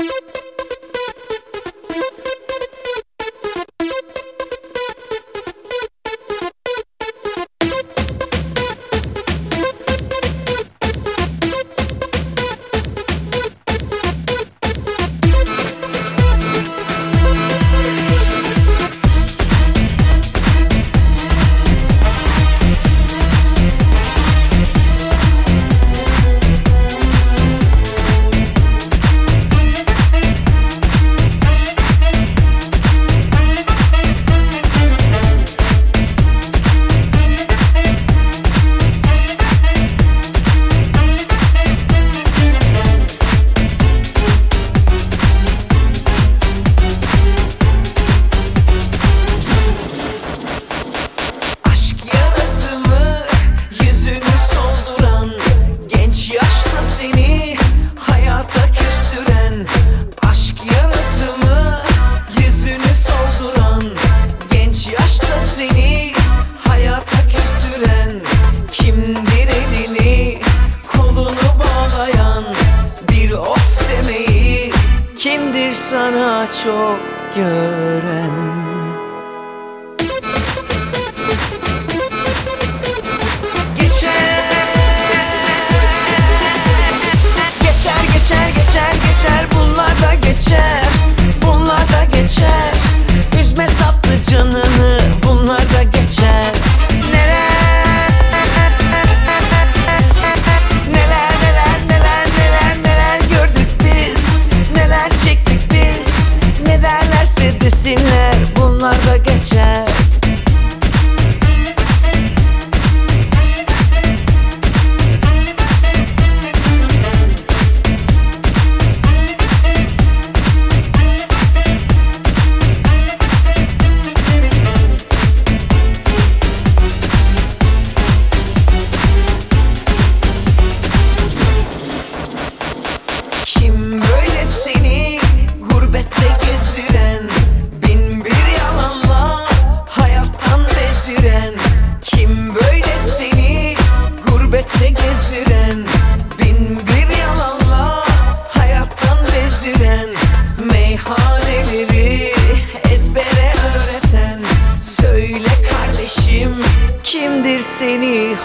you Kimdir sana çok gören?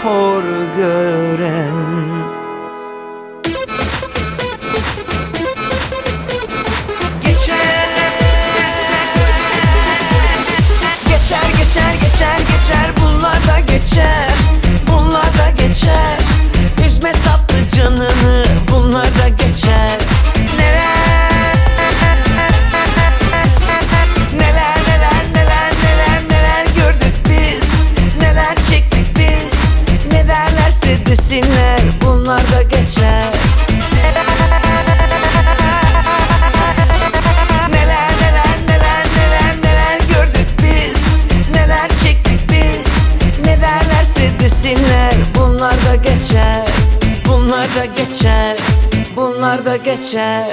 hor gören. geçer Bunlar da geçer.